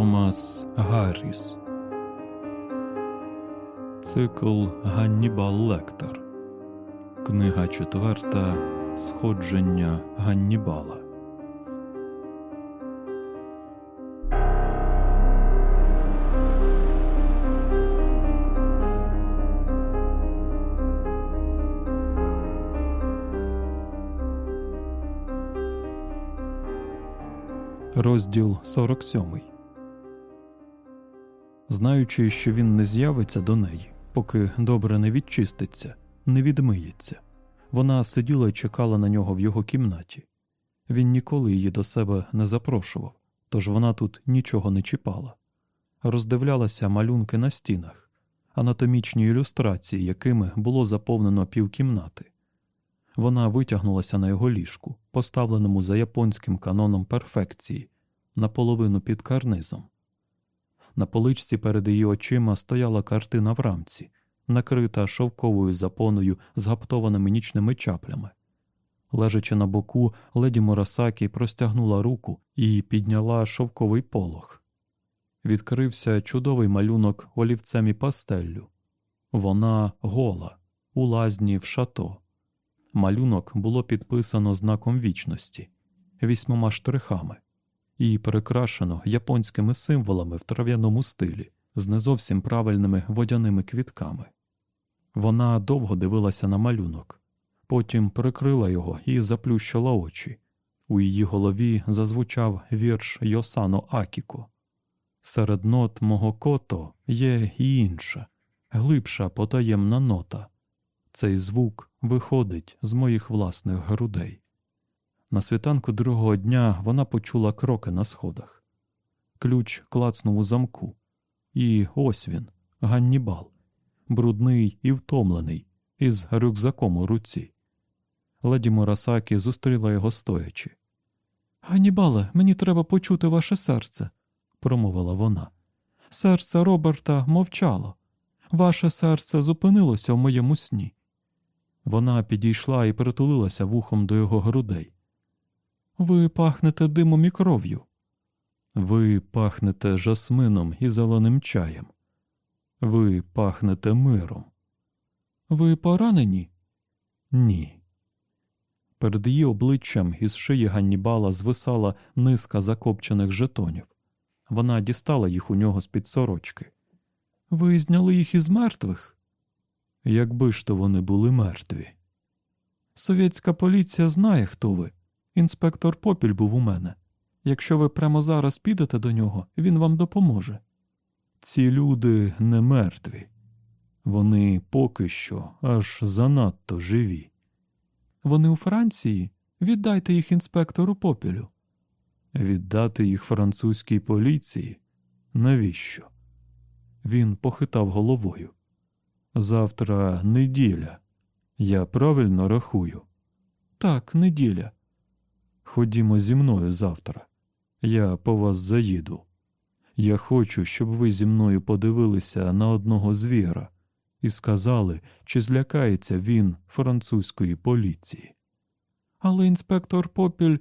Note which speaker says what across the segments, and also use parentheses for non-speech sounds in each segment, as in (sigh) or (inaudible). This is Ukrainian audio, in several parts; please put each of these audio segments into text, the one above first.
Speaker 1: Томас Гарріс. Цикл Ганнібал Лектор. Книга четверта Сходження Ганнібала. Розділ 47 Знаючи, що він не з'явиться до неї, поки добре не відчиститься, не відмиється, вона сиділа і чекала на нього в його кімнаті. Він ніколи її до себе не запрошував, тож вона тут нічого не чіпала. Роздивлялася малюнки на стінах, анатомічні ілюстрації, якими було заповнено півкімнати. Вона витягнулася на його ліжку, поставленому за японським каноном перфекції, наполовину під карнизом. На поличці перед її очима стояла картина в рамці, накрита шовковою запоною з гаптованими нічними чаплями. Лежачи на боку, леді Мурасакі простягнула руку і підняла шовковий полог. Відкрився чудовий малюнок олівцем і пастеллю. Вона гола, у лазні в шато. Малюнок було підписано знаком вічності, вісьмома штрихами, і перекрашено японськими символами в трав'яному стилі з не зовсім правильними водяними квітками. Вона довго дивилася на малюнок, потім прикрила його і заплющила очі. У її голові зазвучав вірш Йосано Акіко. Серед нот мого кото є і інша, глибша потаємна нота. Цей звук виходить з моїх власних грудей. На світанку другого дня вона почула кроки на сходах. Ключ клацнув у замку, і ось він, Ганнібал, брудний і втомлений, із рюкзаком у руці. Леді Мурасакі зустріла його стоячи. Ганнібале, мені треба почути ваше серце, промовила вона. Серце Роберта мовчало. Ваше серце зупинилося в моєму сні. Вона підійшла і притулилася вухом до його грудей. Ви пахнете димом і кров'ю. Ви пахнете жасмином і зеленим чаєм. Ви пахнете миром. Ви поранені? Ні. Перед її обличчям із шиї Ганнібала звисала низка закопчених жетонів. Вона дістала їх у нього з під сорочки. Ви зняли їх із мертвих? Якби ж то вони були мертві. Совєтська поліція знає, хто ви. Інспектор Попіль був у мене. Якщо ви прямо зараз підете до нього, він вам допоможе. Ці люди не мертві, вони поки що аж занадто живі. Вони у Франції. Віддайте їх інспектору Попілю. Віддати їх французькій поліції? Навіщо? Він похитав головою. Завтра неділя. Я правильно рахую? Так, неділя. Ходімо зі мною завтра. Я по вас заїду. Я хочу, щоб ви зі мною подивилися на одного звіра і сказали, чи злякається він французької поліції. Але інспектор Попіль,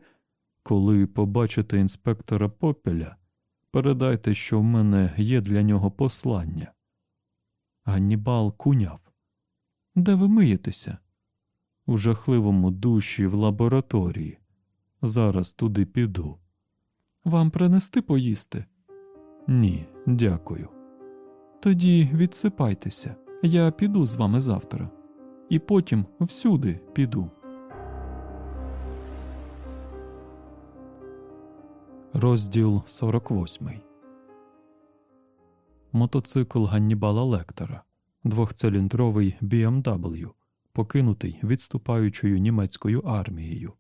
Speaker 1: коли побачите інспектора Попеля, передайте, що в мене є для нього послання. Ганнібал куняв. Де ви миєтеся? У жахливому душі в лабораторії. Зараз туди піду. Вам принести поїсти? Ні, дякую. Тоді відсипайтеся, я піду з вами завтра, і потім всюди піду. Розділ 48 Мотоцикл Ганнібала Лектора, двохциліндровий BMW, покинутий відступаючою німецькою армією.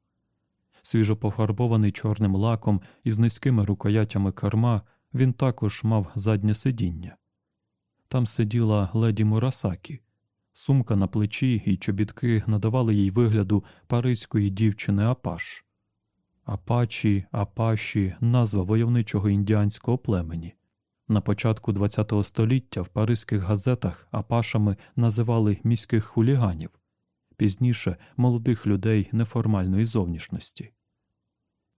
Speaker 1: Свіжопофарбований чорним лаком із низькими рукоятями керма, він також мав заднє сидіння. Там сиділа леді Мурасакі. Сумка на плечі і чобітки надавали їй вигляду паризької дівчини Апаш. Апачі, Апаші назва войовничого індіанського племені. На початку ХХ століття в паризьких газетах апашами називали міських хуліганів, пізніше молодих людей неформальної зовнішності.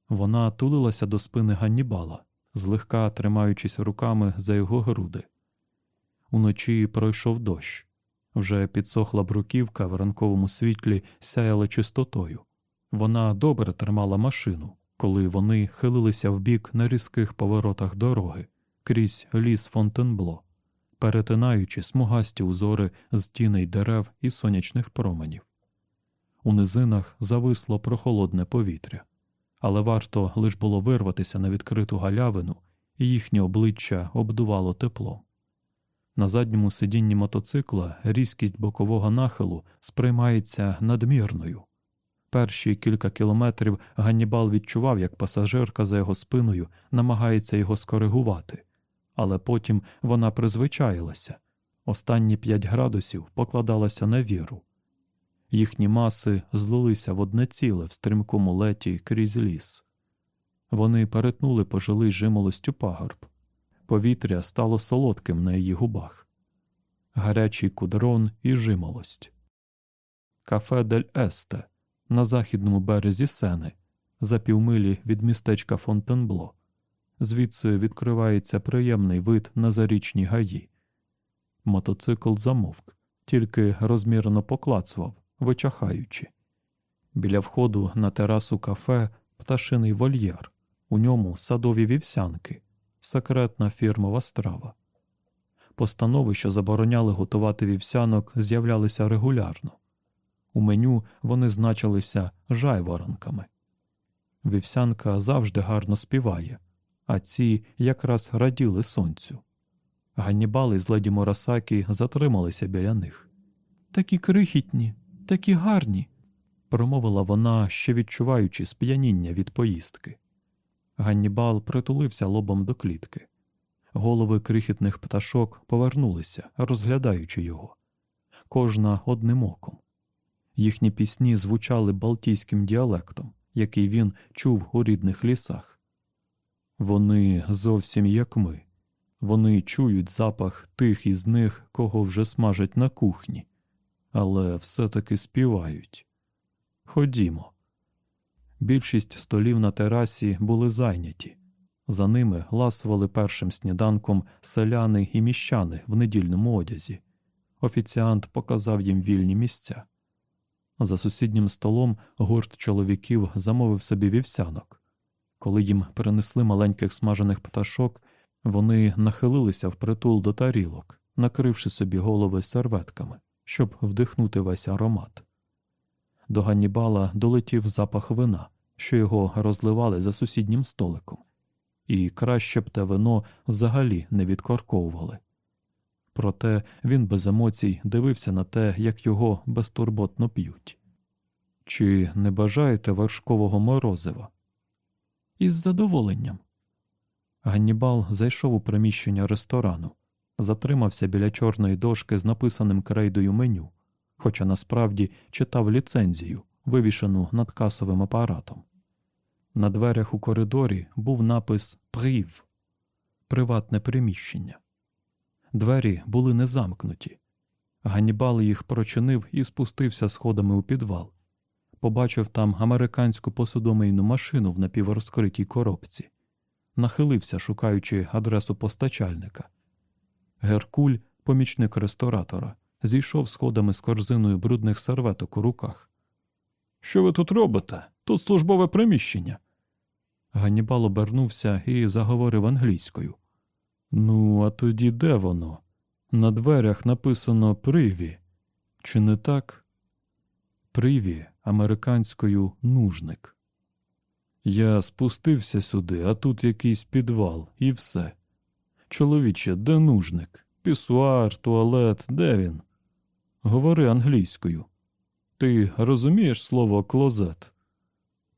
Speaker 1: Вона тулилася до спини Ганнібала, злегка тримаючись руками за його груди. Уночі пройшов дощ. Вже підсохла бруківка в ранковому світлі сяяла чистотою. Вона добре тримала машину, коли вони хилилися вбік на різких поворотах дороги крізь ліс Фонтенбло, перетинаючи смугасті узори з тіней дерев і сонячних променів. У низинах зависло прохолодне повітря, але варто лиш було вирватися на відкриту галявину, і їхнє обличчя обдувало теплом. На задньому сидінні мотоцикла різкість бокового нахилу сприймається надмірною. Перші кілька кілометрів Ганнібал відчував, як пасажирка за його спиною намагається його скоригувати, але потім вона призвичаїлася. Останні п'ять градусів покладалася на віру. Їхні маси злилися в одне ціле в стрімкому леті крізь ліс. Вони перетнули пожилий жимолостю пагорб. Повітря стало солодким на її губах, гарячий кудрон і жимолость. Кафе Дель Есте на західному березі Сени, за півмилі від містечка Фонтенбло. Звідси відкривається приємний вид на зарічні гаї. Мотоцикл замовк, тільки розмірено поклацував, вичахаючи. Біля входу на терасу кафе пташиний вольєр, у ньому садові вівсянки, секретна фірмова страва. Постанови, що забороняли готувати вівсянок, з'являлися регулярно. У меню вони значилися жайворонками. Вівсянка завжди гарно співає, а ці якраз раділи сонцю. Ганнібал із леді Морасакі затрималися біля них. Такі крихітні, такі гарні, промовила вона, ще відчуваючи сп'яніння від поїздки. Ганнібал притулився лобом до клітки. Голови крихітних пташок повернулися, розглядаючи його, кожна одним оком. Їхні пісні звучали балтійським діалектом, який він чув у рідних лісах. Вони зовсім як ми, вони чують запах тих із них, кого вже смажать на кухні, але все-таки співають. Ходімо. Більшість столів на терасі були зайняті. За ними ласували першим сніданком селяни і міщани в недільному одязі. Офіціант показав їм вільні місця. За сусіднім столом гурт чоловіків замовив собі вівсянок. Коли їм перенесли маленьких смажених пташок, вони нахилилися впритул до тарілок, накривши собі голови серветками, щоб вдихнути весь аромат. До Ганнібала долетів запах вина, що його розливали за сусіднім столиком, і краще б те вино взагалі не відкорковували. Проте він без емоцій дивився на те, як його безтурботно п'ють. Чи не бажаєте вершкового морозива? Із задоволенням. Ганнібал зайшов у приміщення ресторану, затримався біля чорної дошки з написаним крейдою меню, хоча насправді читав ліцензію, вивішену над касовим апаратом. На дверях у коридорі був напис Прив приватне приміщення. Двері були не замкнуті. Ганнібал їх прочинив і спустився сходами у підвал. Побачив там американську посудомийну машину в напіворозкритій коробці, нахилився, шукаючи адресу постачальника. Геркуль, помічник ресторатора, зійшов сходами з корзиною брудних серветок у руках. Що ви тут робите? Тут службове приміщення. Ганнібал обернувся і заговорив англійською. Ну, а тоді де воно? На дверях написано Приві. Чи не так? Приві американською нужник. Я спустився сюди, а тут якийсь підвал, і все. Чоловіче, де нужник? Пісуар, туалет, де він? Говори англійською. Ти розумієш слово клозет?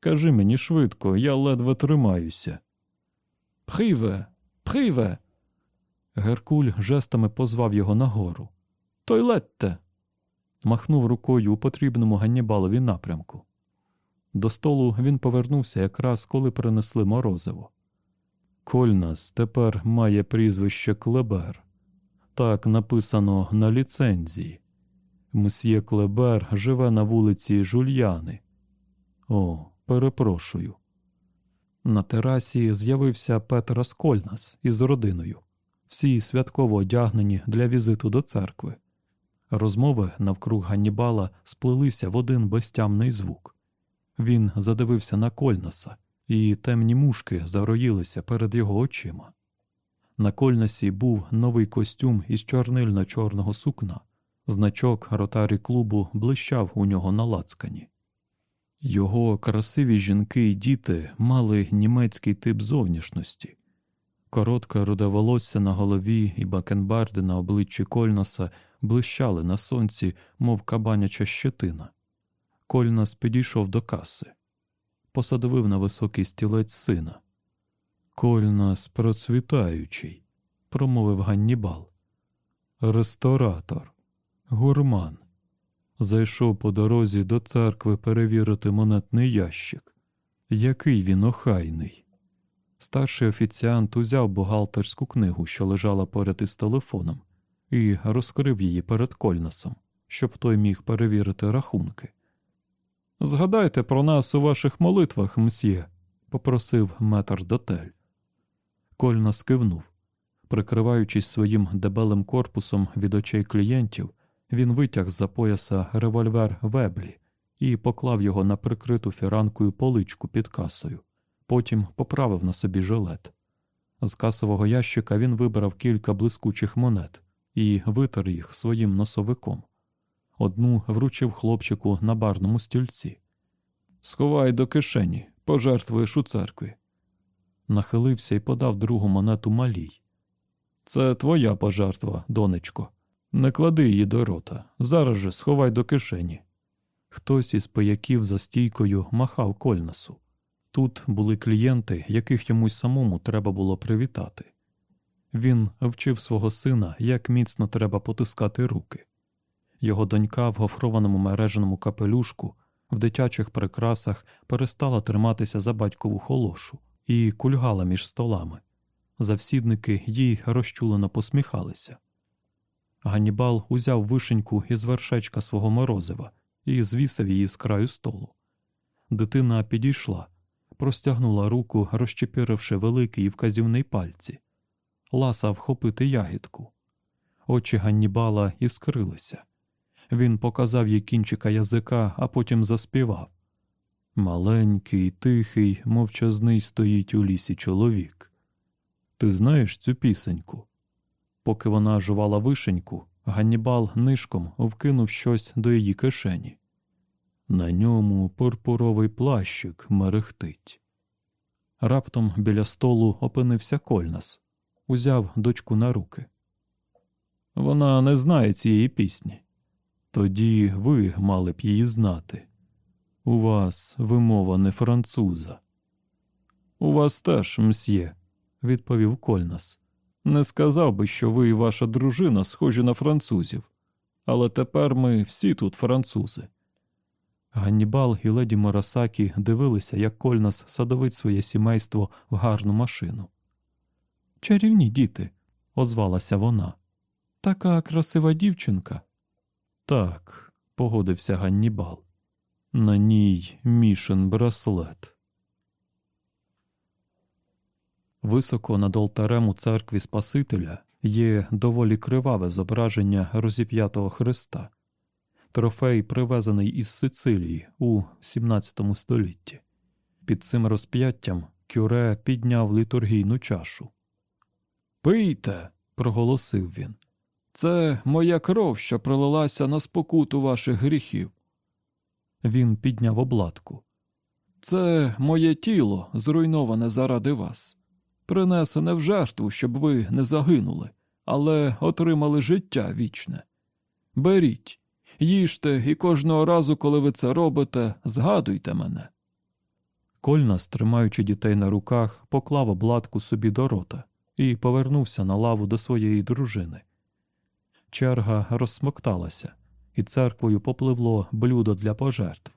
Speaker 1: Кажи мені швидко, я ледве тримаюся. Приве, приве. Геркуль жестами позвав його нагору. Тойлетте. Махнув рукою у потрібному Ганнібалові напрямку. До столу він повернувся якраз коли принесли морозиво. Кольнас тепер має прізвище Клебер. Так написано на ліцензії. Мсьє Клебер живе на вулиці Жульяни. О, перепрошую. На терасі з'явився Петра Скольнас із родиною, всі святково одягнені для візиту до церкви. Розмови навкруг Ганнібала сплелися в один безтямний звук. Він задивився на Кольнаса, і темні мушки зароїлися перед його очима. На Кольнасі був новий костюм із чорнильно-чорного сукна, значок ротарі клубу блищав у нього на лацкані. Його красиві жінки і діти мали німецький тип зовнішності. Коротке руде волосся на голові і бакенбарди на обличчі Кольнаса блищали на сонці, мов кабаняча щетина. Кольнас підійшов до каси, посадовив на високий стілець сина. Кольнас процвітаючий, промовив Ганнібал. Ресторатор, гурман. Зайшов по дорозі до церкви перевірити монетний ящик. Який він охайний. Старший офіціант узяв бухгалтерську книгу, що лежала поряд із телефоном, і розкрив її перед Кольнасом, щоб той міг перевірити рахунки. Згадайте про нас у ваших молитвах, мсьє, попросив метр дотель. Кольнас кивнув. Прикриваючись своїм дебелим корпусом від очей клієнтів, він витяг з за пояса револьвер веблі і поклав його на прикриту фіранкою поличку під касою. Потім поправив на собі жилет. З касового ящика він вибрав кілька блискучих монет і витер їх своїм носовиком. Одну вручив хлопчику на барному стільці. Сховай до кишені, пожертвуєш у церкві. Нахилився і подав другу монету малій. Це твоя пожертва, донечко. Не клади її до рота. Зараз же сховай до кишені. Хтось із пияків за стійкою махав кольнасу. Тут були клієнти, яких йомусь самому треба було привітати. Він вчив свого сина, як міцно треба потискати руки. Його донька в гофрованому мереженому капелюшку, в дитячих прикрасах перестала триматися за батькову холошу і кульгала між столами. Завсідники їй розчулено посміхалися. Ганнібал узяв вишеньку із вершечка свого морозива і звісив її з краю столу. Дитина підійшла, простягнула руку, розчепіривши великий вказівний пальці, ласа вхопити ягідку. Очі Ганнібала іскрилися. Він показав їй кінчика язика, а потім заспівав. Маленький, тихий, мовчазний стоїть у лісі чоловік. Ти знаєш цю пісеньку? Поки вона жувала вишеньку, Ганнібал нишком вкинув щось до її кишені. На ньому пурпуровий плащик мерехтить. Раптом біля столу опинився Кольнас, узяв дочку на руки. Вона не знає цієї пісні. Тоді ви мали б її знати. У вас вимова не француза. У вас теж, мсьє, відповів Кольнас. Не сказав би, що ви і ваша дружина схожі на французів, але тепер ми всі тут французи. Ганнібал і леді Морасакі дивилися, як Кольнас садовить своє сімейство в гарну машину. Чарівні діти, озвалася вона. Така красива дівчинка. Так, погодився Ганнібал. На ній мішен браслет. Високо над алтарем у церкві Спасителя є доволі криваве зображення розіп'ятого Христа, трофей, привезений із Сицилії у XVII столітті. Під цим розп'яттям кюре підняв літургійну чашу. Пийте, проголосив він. Це моя кров, що пролилася на спокуту ваших гріхів. Він підняв обладку. Це моє тіло, зруйноване заради вас принесене в жертву, щоб ви не загинули, але отримали життя вічне. Беріть, їжте і кожного разу, коли ви це робите, згадуйте мене. Кольна, стримаючи дітей на руках, поклав обладку собі до рота і повернувся на лаву до своєї дружини. Черга розсмокталася, і церквою попливло блюдо для пожертв.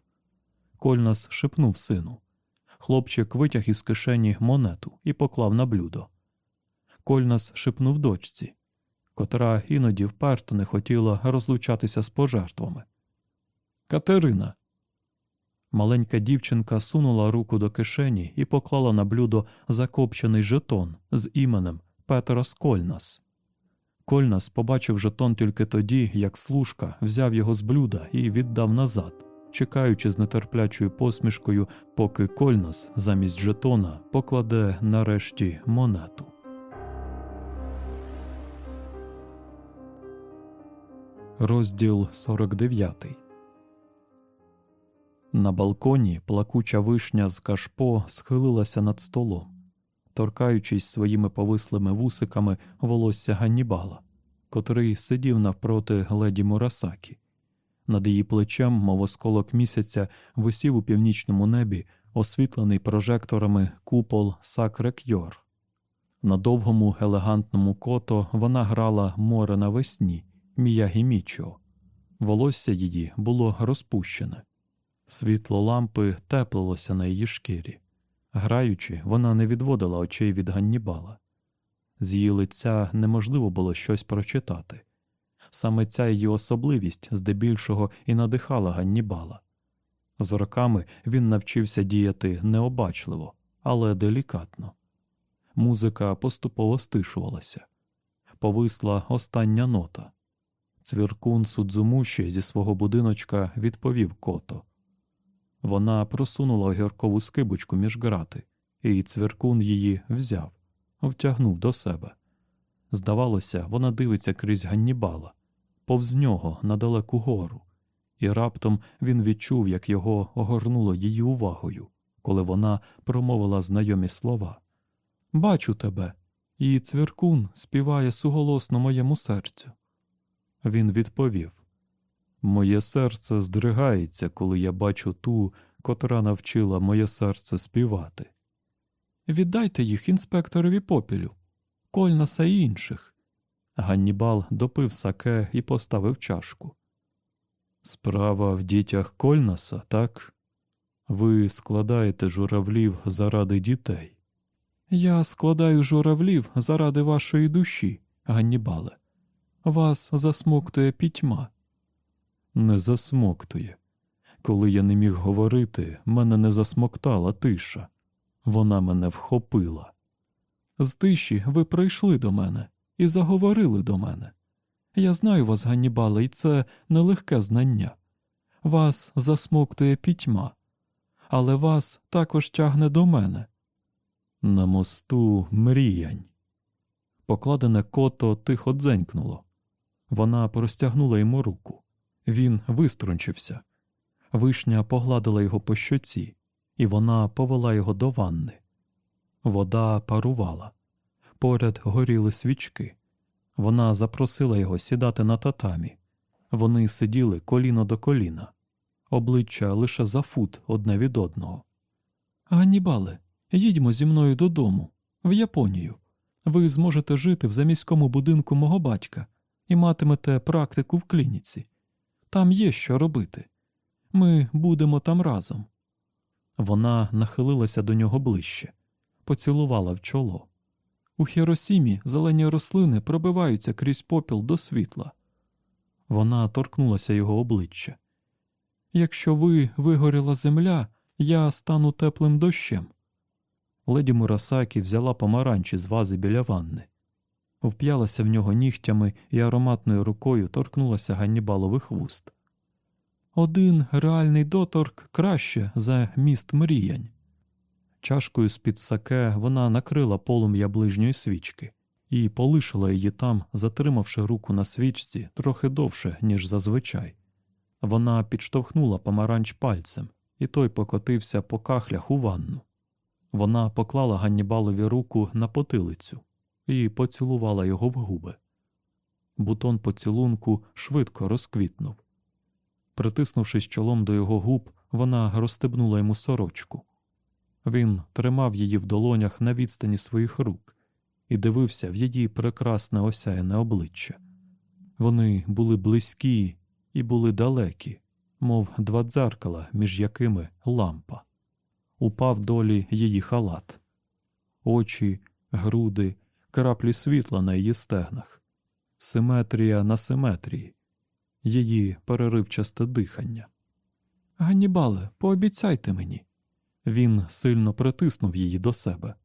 Speaker 1: Кольнас шепнув сину Хлопчик витяг із кишені монету і поклав на блюдо. Кольнас шепнув дочці, котра іноді вперто не хотіла розлучатися з пожертвами. Катерина. Маленька дівчинка сунула руку до кишені і поклала на блюдо закопчений жетон з іменем Петрос Кольнас. Кольнас побачив жетон тільки тоді, як служка взяв його з блюда і віддав назад, чекаючи з нетерплячою посмішкою, поки Кольнас замість жетона покладе нарешті монету. Розділ 49 На балконі плакуча вишня з кашпо схилилася над столом, торкаючись своїми повислими вусиками волосся Ганнібала, котрий сидів навпроти леді Мурасакі. Над її плечем, мов осколок місяця, висів у північному небі, освітлений прожекторами купол Сакрекйор. На довгому елегантному кото вона грала море навесні. Міягі Мічо. Волосся її було розпущене. Світло лампи теплилося на її шкірі. Граючи, вона не відводила очей від Ганнібала. З її лиця неможливо було щось прочитати. Саме ця її особливість здебільшого і надихала Ганнібала. З роками він навчився діяти необачливо, але делікатно. Музика поступово стишувалася. Повисла остання нота. Цвіркун Судзумуші зі свого будиночка відповів кото. Вона просунула огіркову скибочку між грати, і цвіркун її взяв, втягнув до себе. Здавалося, вона дивиться крізь Ганнібала, повз нього на далеку гору, і раптом він відчув, як його огорнуло її увагою, коли вона промовила знайомі слова. Бачу тебе, і цвіркун співає суголосно моєму серцю. Він відповів Моє серце здригається, коли я бачу ту, котра навчила моє серце співати. Віддайте їх інспекторові попілю, Кольнаса і інших. Ганнібал допив саке і поставив чашку. Справа в дітях Кольнаса, так? Ви складаєте журавлів заради дітей. Я складаю журавлів заради вашої душі, Ганнібале. Вас засмоктує пітьма. Не засмоктує. Коли я не міг говорити, мене не засмоктала тиша. Вона мене вхопила. З тиші ви прийшли до мене і заговорили до мене. Я знаю вас, Ганнібале, і це нелегке знання. Вас засмоктує пітьма, але вас також тягне до мене. На мосту мріянь. Покладене кото тихо дзенькнуло. Вона простягнула йому руку. Він виструнчився. Вишня погладила його по щоці, і вона повела його до ванни. Вода парувала. Поряд горіли свічки. Вона запросила його сідати на татамі. Вони сиділи коліно до коліна, обличчя лише за фут одне від одного. Ганнібале, їдьмо зі мною додому, в Японію. Ви зможете жити в заміському будинку мого батька і матимете практику в клініці. Там є що робити. Ми будемо там разом. Вона нахилилася до нього ближче, поцілувала в чоло. У Хіросімі зелені рослини пробиваються крізь попіл до світла. Вона торкнулася його обличчя. Якщо ви вигоріла земля, я стану теплим дощем. Леді Мурасакі взяла помаранчі з вази біля ванни вп'ялася в нього нігтями і ароматною рукою торкнулася Ганнібалових вуст. Один реальний доторк краще за міст мріянь. Чашкою з під саке вона накрила полум'я ближньої свічки і полишила її там, затримавши руку на свічці трохи довше, ніж зазвичай. Вона підштовхнула помаранч пальцем, і той покотився по кахлях у ванну. Вона поклала Ганнібалові руку на потилицю, і поцілувала його в губи. Бутон поцілунку швидко розквітнув. Притиснувшись чолом до його губ, вона розстебнула йому сорочку. Він тримав її в долонях на відстані своїх рук і дивився в її прекрасне осяяне обличчя. Вони були близькі і були далекі, мов два дзеркала, між якими лампа. Упав долі її халат, очі, груди краплі світла на її стегнах, симетрія на симетрії, її переривчасте дихання. Ганнібале, пообіцяйте мені. Він сильно притиснув її до себе.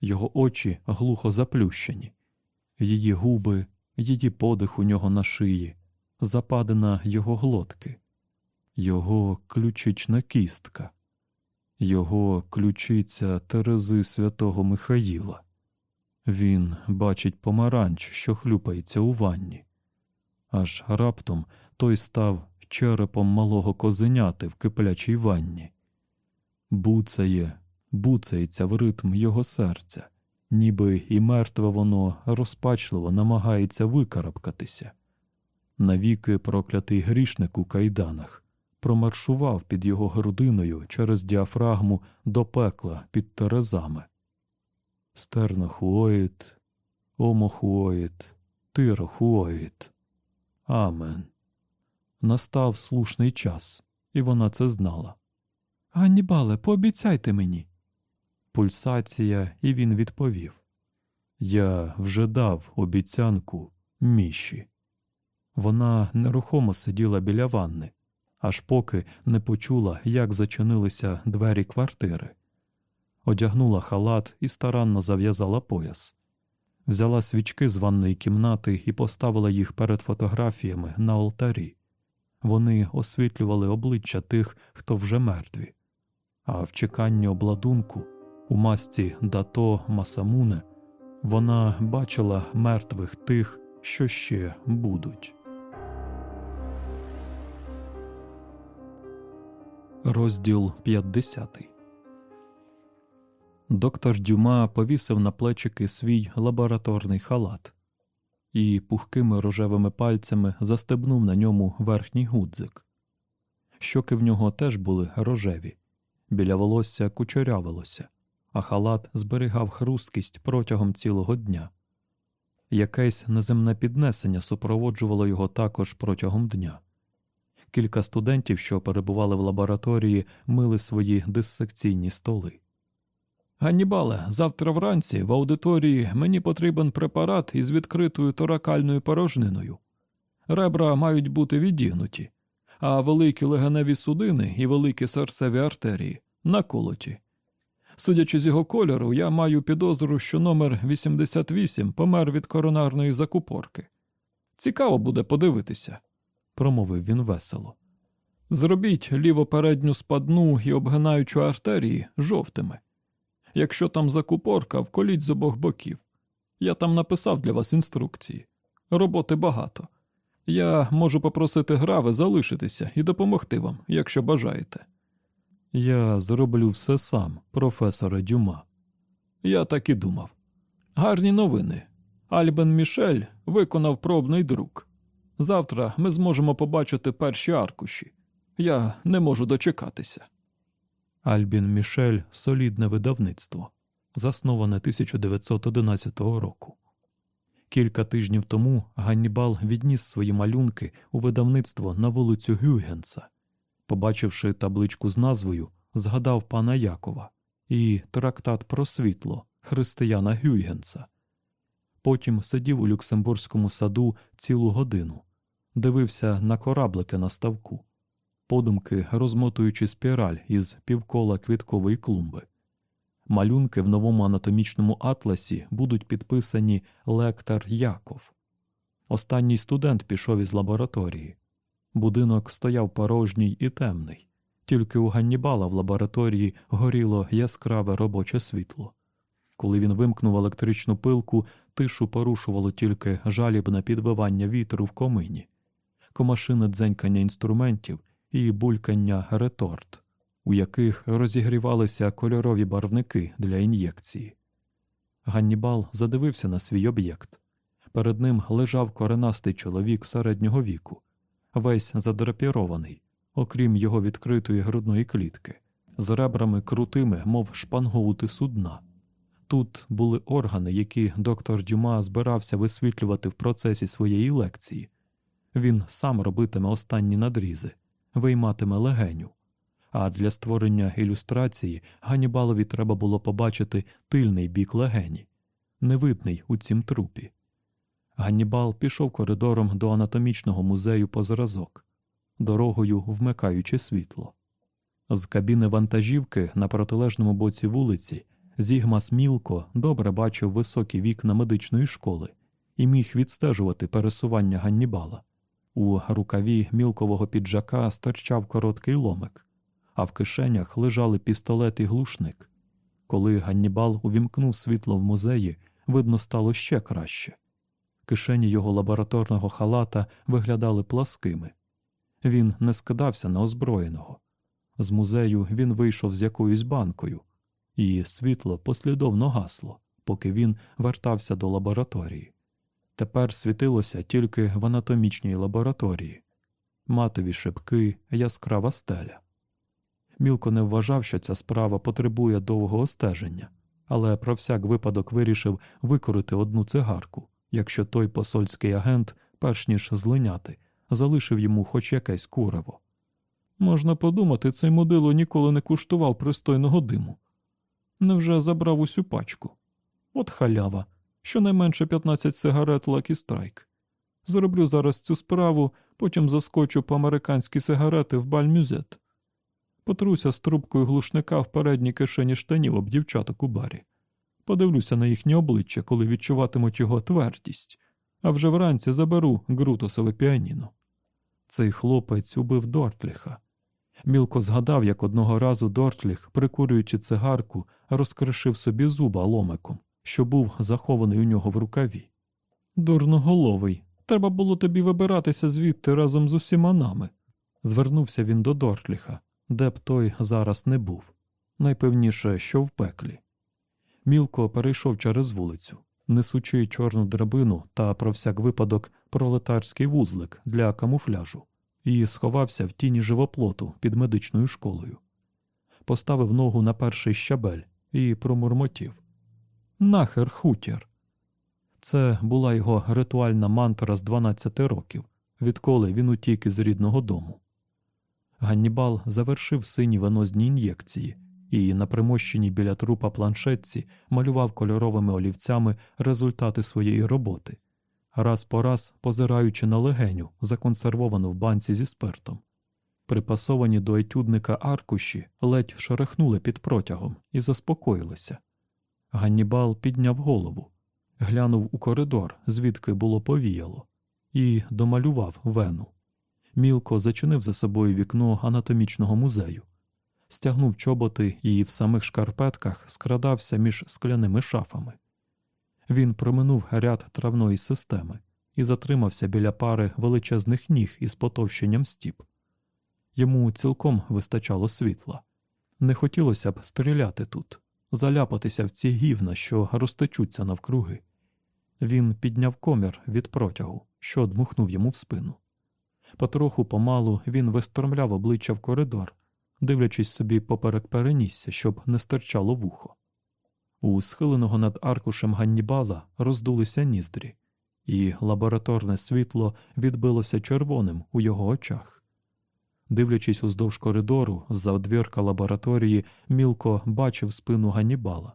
Speaker 1: Його очі глухо заплющені, її губи, її подих у нього на шиї, западина його глотки, його ключична кістка, його ключиця Терези святого Михаїла. Він бачить помаранч, що хлюпається у ванні. Аж раптом той став черепом малого козеняти в киплячій ванні. Буцає, буцається в ритм його серця, ніби і мертве воно розпачливо намагається викарабкатися. Навіки проклятий грішник у кайданах промаршував під його грудиною через діафрагму до пекла під терезами. Стернохуоїт, омохуоїт, тирохуоїт. Амен. Настав слушний час, і вона це знала. Ганнібале, пообіцяйте мені. Пульсація, і він відповів Я вже дав обіцянку міші. Вона нерухомо сиділа біля ванни, аж поки не почула, як зачинилися двері квартири. Одягнула халат і старанно зав'язала пояс. Взяла свічки з ванної кімнати і поставила їх перед фотографіями на алтарі. Вони освітлювали обличчя тих, хто вже мертві. А в чеканні обладунку, у масці Дато Масамуне, вона бачила мертвих тих, що ще будуть. Розділ 50 Доктор Дюма повісив на плечики свій лабораторний халат і пухкими рожевими пальцями застебнув на ньому верхній гудзик. Щоки в нього теж були рожеві, біля волосся кучерявилося, а халат зберігав хрусткість протягом цілого дня. Якесь неземне піднесення супроводжувало його також протягом дня. Кілька студентів, що перебували в лабораторії, мили свої диссекційні столи. Ганнібале, завтра вранці в аудиторії мені потрібен препарат із відкритою торакальною порожниною. Ребра мають бути відігнуті, а великі легеневі судини і великі серцеві артерії наколоті. Судячи з його кольору, я маю підозру, що номер 88 помер від коронарної закупорки. Цікаво буде подивитися, промовив він весело. Зробіть лівопередню спадну і обгинаючу артерії жовтими. Якщо там закупорка, вколіть з обох боків. Я там написав для вас інструкції. Роботи багато. Я можу попросити грави залишитися і допомогти вам, якщо бажаєте. Я зроблю все сам, професоре Дюма. Я так і думав. Гарні новини. Альбен Мішель виконав пробний друк. Завтра ми зможемо побачити перші аркуші. Я не можу дочекатися. Альбін Мішель солідне видавництво, засноване 1911 року. Кілька тижнів тому Ганнібал відніс свої малюнки у видавництво на вулицю Гюгенса. Побачивши табличку з назвою, згадав пана Якова і трактат про світло християна Гюйгенса. Потім сидів у Люксембурзькому саду цілу годину, дивився на кораблики на ставку подумки розмотуючи спіраль із півкола квіткової клумби. Малюнки в новому анатомічному атласі будуть підписані Лектор Яков. Останній студент пішов із лабораторії. Будинок стояв порожній і темний, тільки у Ганнібала в лабораторії горіло яскраве робоче світло. Коли він вимкнув електричну пилку, тишу порушувало тільки жалібне підвивання вітру в комині, комашине дзенькання інструментів і булькання реторт, у яких розігрівалися кольорові барвники для ін'єкції. Ганнібал задивився на свій об'єкт. Перед ним лежав коренастий чоловік середнього віку, весь задрапірований, окрім його відкритої грудної клітки, з ребрами крутими, мов шпангоути судна. Тут були органи, які доктор Дюма збирався висвітлювати в процесі своєї лекції. Він сам робитиме останні надрізи, вийматиме легеню. А для створення ілюстрації Ганнібалові треба було побачити тильний бік легені, невидний у цім трупі. Ганнібал пішов коридором до анатомічного музею по зразок, дорогою вмикаючи світло. З кабіни вантажівки на протилежному боці вулиці Зігмас Мілко добре бачив високі вікна медичної школи і міг відстежувати пересування Ганнібала. У рукаві мілкового піджака стирчав короткий ломик, а в кишенях лежали пістолет і глушник. Коли Ганнібал увімкнув світло в музеї, видно стало ще краще. Кишені його лабораторного халата виглядали пласкими. Він не скидався на озброєного. З музею він вийшов з якоюсь банкою, і світло послідовно гасло, поки він вертався до лабораторії. Тепер світилося тільки в анатомічній лабораторії, матові шибки, яскрава стеля. Мілко не вважав, що ця справа потребує довгого стеження, але про всяк випадок вирішив викорити одну цигарку, якщо той посольський агент, перш ніж злиняти, залишив йому хоч якесь курево. Можна подумати, цей модило ніколи не куштував пристойного диму. Невже забрав усю пачку? От халява, щонайменше 15 сигарет Lucky Strike. Зроблю зараз цю справу, потім заскочу по американські сигарети в бальмюзет. Потруся з трубкою глушника в передній кишені штанів об дівчаток у барі. Подивлюся на їхнє обличчя, коли відчуватимуть його твердість, а вже вранці заберу Грутосове піаніно. Цей хлопець убив Дортліха. Мілко згадав, як одного разу Дортліх, прикурюючи цигарку, розкришив собі зуба ломиком, що був захований у нього в рукаві. Дурноголовий, треба було тобі вибиратися звідти разом з усіма нами. Звернувся він до Дортліха, де б той зараз не був. Найпевніше, що в пеклі. Мілко перейшов через вулицю, несучи чорну драбину та про всяк випадок пролетарський вузлик для камуфляжу, і сховався в тіні живоплоту під медичною школою. Поставив ногу на перший щабель і промурмотів. Нахер хутір. Це була його ритуальна мантра з 12 років, відколи він утік із рідного дому. Ганнібал завершив сині венозні ін'єкції і на примощеній біля трупа планшетці малював кольоровими олівцями результати своєї роботи, раз по раз позираючи на легеню, законсервовану в банці зі спиртом. Припасовані до етюдника аркуші ледь шерехнули під протягом і заспокоїлися. Ганнібал підняв голову, глянув у коридор, звідки було повіяло, і домалював вену. Мілко зачинив за собою вікно анатомічного музею, стягнув чоботи і в самих шкарпетках скрадався між скляними шафами. Він проминув ряд травної системи і затримався біля пари величезних ніг із потовщенням стіп. Йому цілком вистачало світла. Не хотілося б стріляти тут, заляпатися в ці гівна, що розтечуться навкруги. Він підняв комір від протягу, що дмухнув йому в спину. Потроху помалу він вистромляв обличчя в коридор, дивлячись собі поперек перенісся, щоб не стирчало вухо. У схиленого над аркушем Ганнібала роздулися ніздрі, і лабораторне світло відбилося червоним у його очах. Дивлячись уздовж коридору, з-за одвірка лабораторії, мілко бачив спину Ганнібала,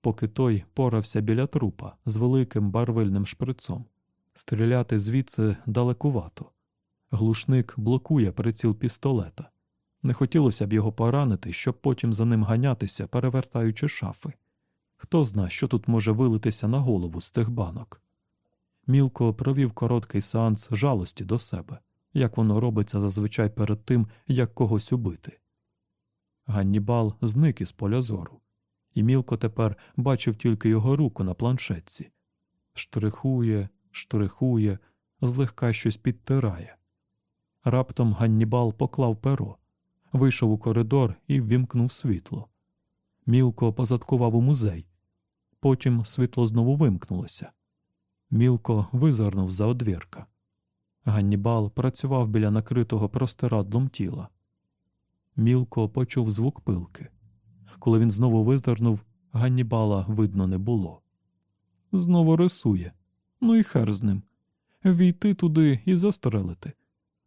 Speaker 1: поки той порався біля трупа з великим барвильним шприцом. Стріляти звідси далекувато. Глушник блокує приціл пістолета. Не хотілося б його поранити, щоб потім за ним ганятися, перевертаючи шафи. Хто зна, що тут може вилитися на голову з цих банок. Мілко провів короткий сеанс жалості до себе, як воно робиться зазвичай перед тим, як когось убити. Ганнібал зник із поля зору, і Мілко тепер бачив тільки його руку на планшетці. Штрихує, штрихує, злегка щось підтирає. Раптом Ганнібал поклав перо, вийшов у коридор і ввімкнув світло. Мілко позадкував у музей. Потім світло знову вимкнулося. Мілко визирнув за одвірка. Ганнібал працював біля накритого простирадлом тіла. Мілко почув звук пилки. Коли він знову визирнув, Ганнібала видно не було. Знову рисує. Ну і хер з ним. Війти туди і застрелити.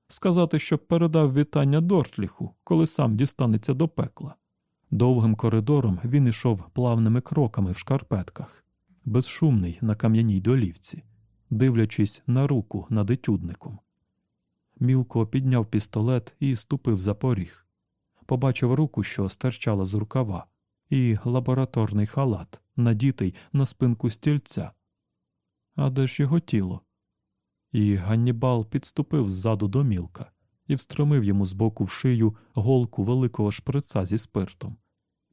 Speaker 1: Сказати, щоб передав вітання Дортліху, коли сам дістанеться до пекла. Довгим коридором він ішов плавними кроками в шкарпетках, безшумний на кам'яній долівці, дивлячись на руку над етюдником. Мілко підняв пістолет і ступив за поріг. побачив руку, що стирчала з рукава, і лабораторний халат, надітий на спинку стільця. А де ж його тіло? І Ганнібал підступив ззаду до мілка і встромив йому збоку в шию голку великого шприца зі спиртом.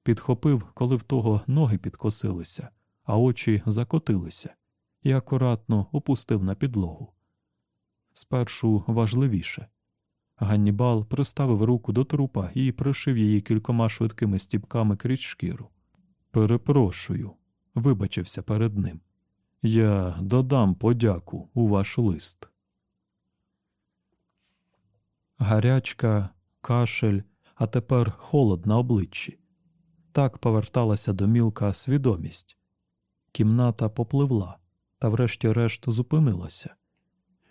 Speaker 1: Підхопив, коли в того ноги підкосилися, а очі закотилися, і акуратно опустив на підлогу. Спершу важливіше. Ганнібал приставив руку до трупа і пришив її кількома швидкими стіпками крізь шкіру. Перепрошую, вибачився перед ним. Я додам подяку у ваш лист. Гарячка, кашель, а тепер холод на обличчі. Так поверталася до мілка свідомість. Кімната попливла, та врешті-решт зупинилася.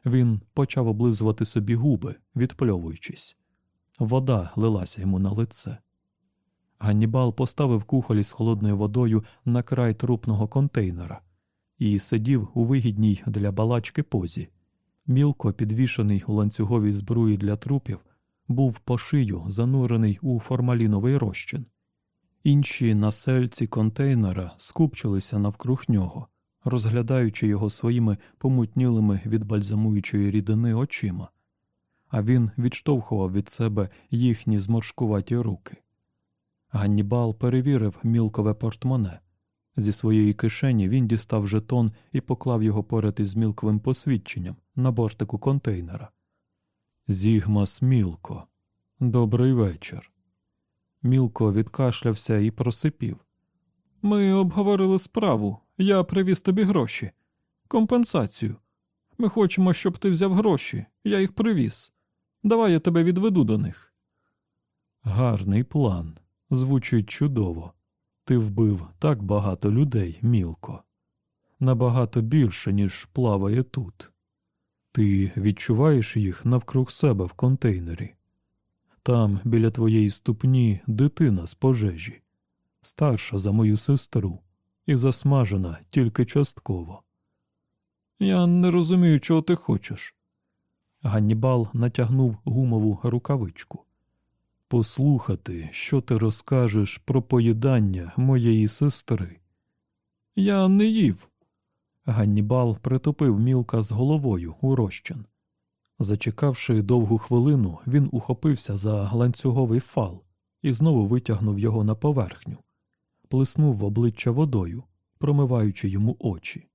Speaker 1: Він почав облизувати собі губи, відпльовуючись. Вода лилася йому на лице. Ганнібал поставив кухолі з холодною водою на край трупного контейнера і сидів у вигідній для балачки позі. Мілко, підвішений у ланцюговій збруї для трупів, був по шию занурений у формаліновий розчин. Інші насельці контейнера скупчилися навкруг нього, розглядаючи його своїми помутнілими від бальзамуючої рідини очима, а він відштовхував від себе їхні зморшкуваті руки. Ганнібал перевірив мілкове портмоне. Зі своєї кишені він дістав жетон і поклав його поряд із мілковим посвідченням на бортику контейнера. Зігмас Мілко. Добрий вечір. Мілко відкашлявся і просипів. Ми обговорили справу. Я привіз тобі гроші. Компенсацію. Ми хочемо, щоб ти взяв гроші. Я їх привіз. Давай я тебе відведу до них. Гарний план. Звучить чудово. Ти вбив так багато людей, мілко. Набагато більше, ніж плаває тут. Ти відчуваєш їх навкруг себе в контейнері. Там, біля твоєї ступні, дитина з пожежі, старша за мою сестру, і засмажена тільки частково. Я не розумію, чого ти хочеш. Ганнібал натягнув гумову рукавичку. Послухати, що ти розкажеш про поїдання моєї сестри. Я не їв. Ганнібал притопив мілка з головою у розчин. Зачекавши довгу хвилину, він ухопився за ланцюговий фал і знову витягнув його на поверхню, плеснув в обличчя водою, промиваючи йому очі.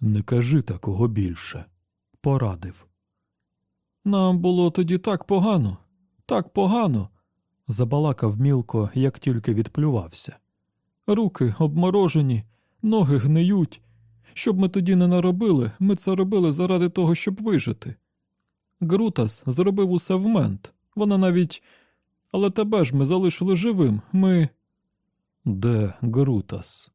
Speaker 1: Не кажи такого більше, порадив. Нам було тоді так погано, так погано, забалакав мілко, як тільки відплювався. Руки обморожені, ноги гниють. Щоб ми тоді не наробили, ми це робили заради того, щоб вижити. Грутас зробив усе в мент. Вона навіть. Але тебе ж ми залишили живим. Ми. Де Грутас?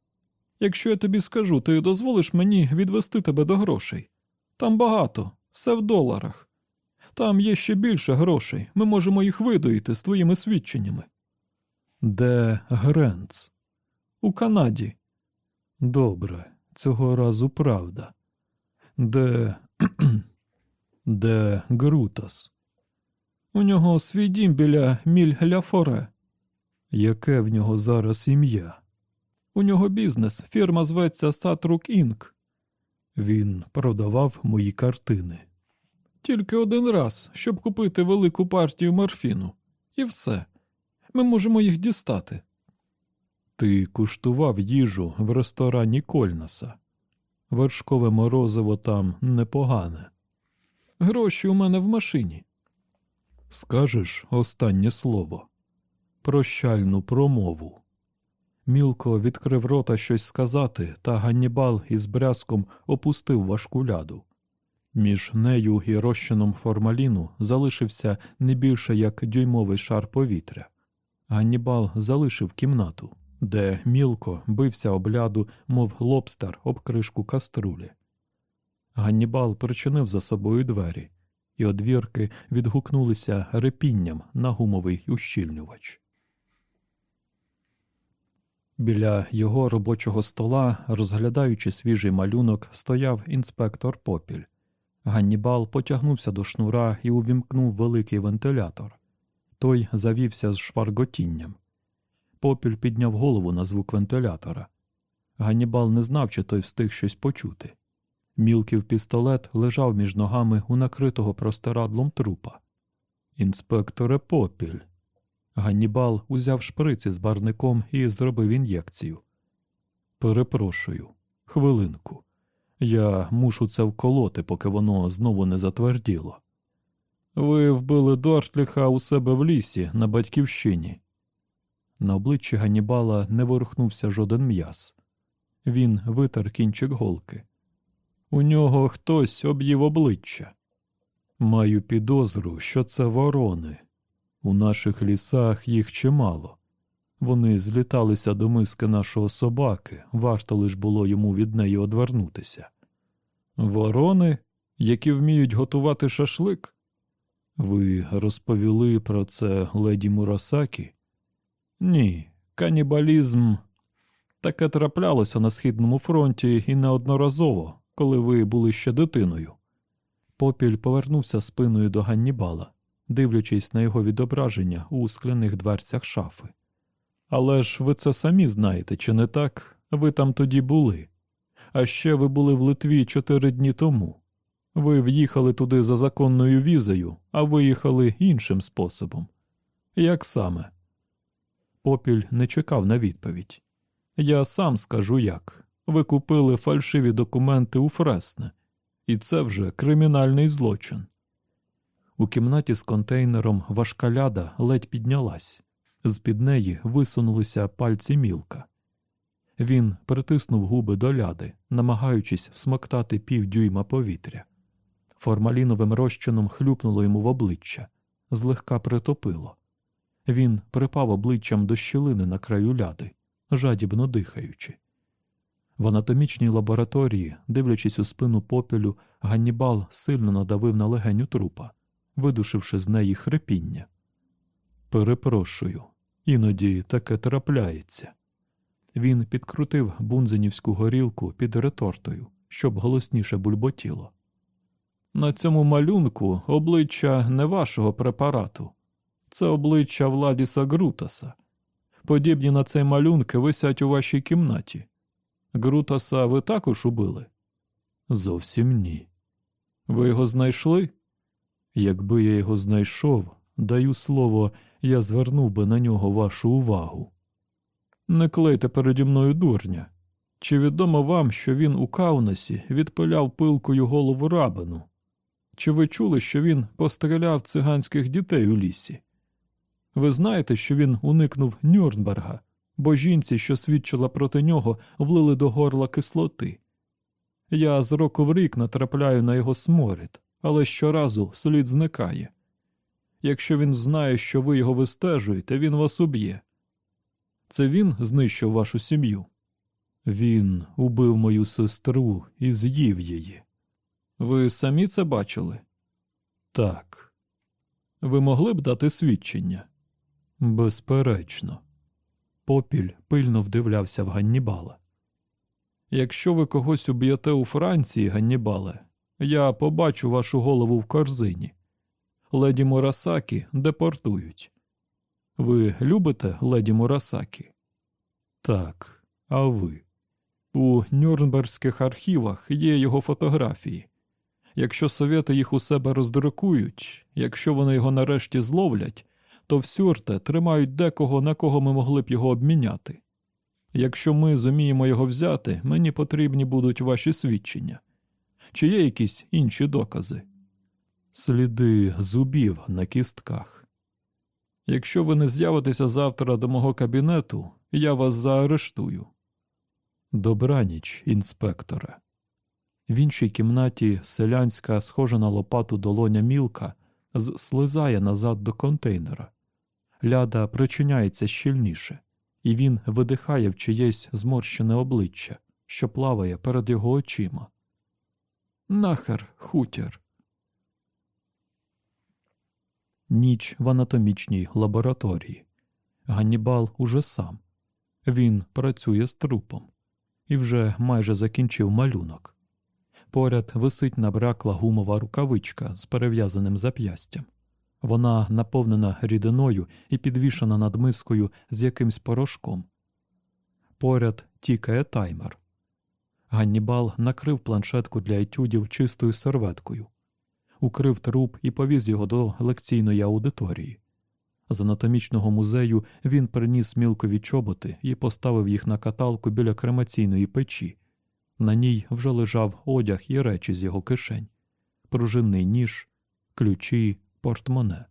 Speaker 1: Якщо я тобі скажу, ти дозволиш мені відвести тебе до грошей. Там багато, все в доларах. Там є ще більше грошей. Ми можемо їх видоїти з твоїми свідченнями. Де Гренц? У Канаді. Добре, цього разу правда. Де. (clears throat) Де Грутас? У нього свій дім біля Міль-Ля-Форе. Яке в нього зараз ім'я? У нього бізнес, фірма зветься Сатрук Інк. Він продавав мої картини. Тільки один раз, щоб купити велику партію морфіну. І все. Ми можемо їх дістати. Ти куштував їжу в ресторані Кольнаса. Вершкове морозиво там непогане. Гроші у мене в машині. Скажеш останнє слово. Прощальну промову. Мілко відкрив рота щось сказати, та Ганнібал із брязком опустив важку ляду. Між нею і розчином формаліну залишився не більше як дюймовий шар повітря. Ганнібал залишив кімнату, де мілко бився об ляду, мов лобстер об кришку каструлі. Ганнібал причинив за собою двері, і одвірки відгукнулися репінням на гумовий ущільнювач. Біля його робочого стола, розглядаючи свіжий малюнок, стояв інспектор Попіль. Ганнібал потягнувся до шнура і увімкнув великий вентилятор. Той завівся з шварготінням. Попіль підняв голову на звук вентилятора. Ганнібал не знав, чи той встиг щось почути. Мілків пістолет лежав між ногами у накритого простирадлом трупа. Інспекторе Попіль. Ганнібал узяв шприці з барником і зробив ін'єкцію. Перепрошую, хвилинку. Я мушу це вколоти, поки воно знову не затверділо. Ви вбили Дортліха у себе в лісі на батьківщині. На обличчі Ганнібала не ворухнувся жоден м'яз. Він витер кінчик голки. У нього хтось об'їв обличчя. Маю підозру, що це ворони. У наших лісах їх чимало. Вони зліталися до миски нашого собаки, варто лиш було йому від неї одвернутися. Ворони, які вміють готувати шашлик? Ви розповіли про це леді Мурасакі? Ні, канібалізм таке траплялося на східному фронті і неодноразово, коли ви були ще дитиною. Попіль повернувся спиною до Ганнібала, дивлячись на його відображення у скляних дверцях шафи. Але ж ви це самі знаєте, чи не так? Ви там тоді були. А ще ви були в Литві чотири дні тому. Ви в'їхали туди за законною візою, а виїхали іншим способом. Як саме? Попіль не чекав на відповідь. Я сам скажу як. Ви купили фальшиві документи у Фресне, і це вже кримінальний злочин. У кімнаті з контейнером важка ляда ледь піднялась, з під неї висунулися пальці мілка. Він притиснув губи до ляди, намагаючись всмоктати півдюйма повітря. Формаліновим розчином хлюпнуло йому в обличчя, злегка притопило. Він припав обличчям до щілини на краю ляди, жадібно дихаючи. В анатомічній лабораторії, дивлячись у спину попелю, Ганнібал сильно надавив на легеню трупа, видушивши з неї хрипіння. Перепрошую, іноді таке трапляється. Він підкрутив бунзенівську горілку під ретортою, щоб голосніше бульботіло. На цьому малюнку обличчя не вашого препарату, це обличчя Владіса Грутаса. Подібні на цей малюнки висять у вашій кімнаті. Грутаса ви також убили? Зовсім ні. Ви його знайшли? Якби я його знайшов, даю слово, я звернув би на нього вашу увагу. Не клейте переді мною дурня. Чи відомо вам, що він у Каунасі відпиляв пилкою голову рабину? Чи ви чули, що він постріляв циганських дітей у лісі? Ви знаєте, що він уникнув Нюрнберга, бо жінці, що свідчила проти нього, влили до горла кислоти. Я з року в рік натрапляю на його сморід, але щоразу слід зникає. Якщо він знає, що ви його вистежуєте, він вас уб'є. Це він знищив вашу сім'ю. Він убив мою сестру і з'їв її. Ви самі це бачили? Так. Ви могли б дати свідчення? Безперечно. Попіль пильно вдивлявся в Ганнібала. Якщо ви когось уб'єте у Франції, Ганнібале, я побачу вашу голову в корзині. Леді Мурасакі депортують. Ви любите леді Мурасакі? Так, а ви? У Нюрнберзьких архівах є його фотографії. Якщо совєти їх у себе роздрукують, якщо вони його нарешті зловлять, то в сюрте тримають декого, на кого ми могли б його обміняти. Якщо ми зуміємо його взяти, мені потрібні будуть ваші свідчення. Чи є якісь інші докази? Сліди зубів на кістках. Якщо ви не з'явитеся завтра до мого кабінету, я вас заарештую. Добраніч, інспекторе. В іншій кімнаті селянська, схожа на лопату долоня мілка, зслизає назад до контейнера. Ляда причиняється щільніше, і він видихає в чиєсь зморщене обличчя, що плаває перед його очима. Нахер, хутір. Ніч в анатомічній лабораторії. Ганнібал уже сам. Він працює з трупом і вже майже закінчив малюнок. Поряд висить набракла гумова рукавичка з перев'язаним зап'ястям. Вона наповнена рідиною і підвішена над мискою з якимсь порошком. Поряд тікає таймер. Ганнібал накрив планшетку для етюдів чистою серветкою, укрив труп і повіз його до лекційної аудиторії. З анатомічного музею він приніс мілкові чоботи і поставив їх на каталку біля кремаційної печі. На ній вже лежав одяг і речі з його кишень, пружинний ніж, ключі, портмоне.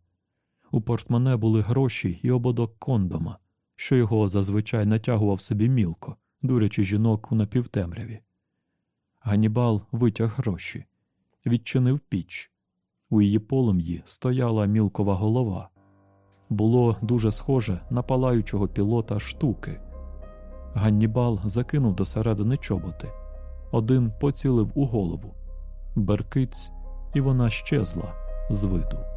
Speaker 1: У портмоне були гроші і ободок кондома, що його зазвичай натягував собі мілко, дурячи жінок у напівтемряві. Ганібал витяг гроші, відчинив піч. У її полум'ї стояла мілкова голова. Було дуже схоже на палаючого пілота штуки. Ганнібал закинув до середини чоботи. Один поцілив у голову. Беркиць, і вона щезла з виду.